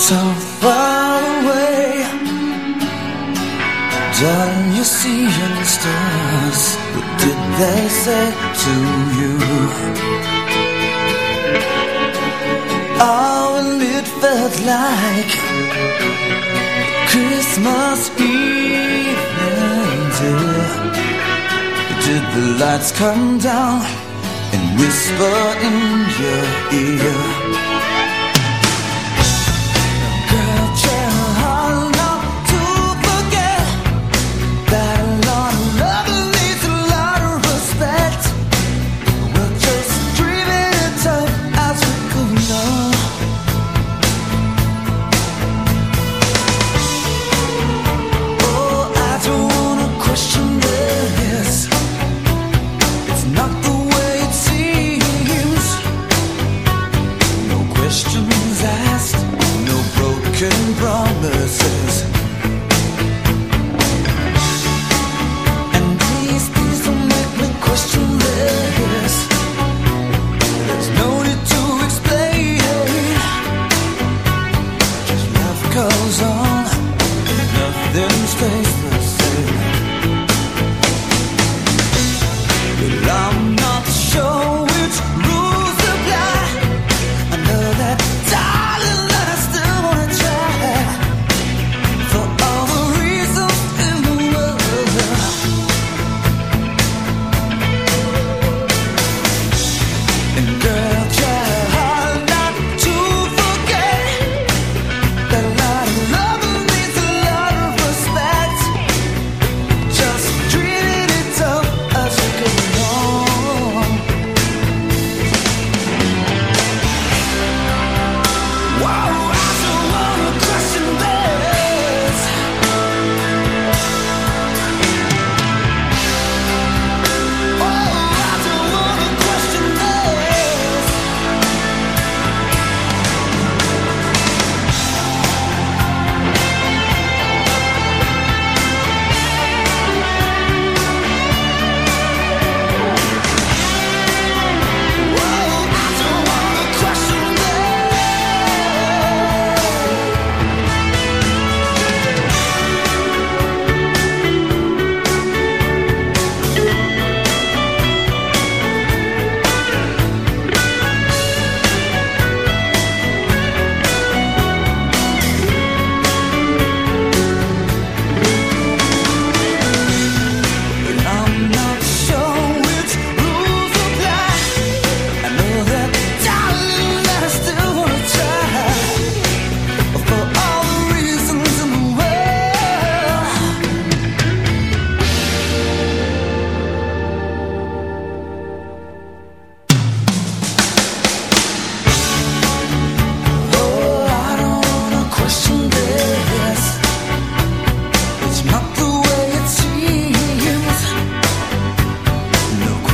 so far away Don't you see in the stars What did they say to you? Oh, and it felt like Christmas evening dear. Did the lights come down And whisper in your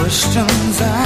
现在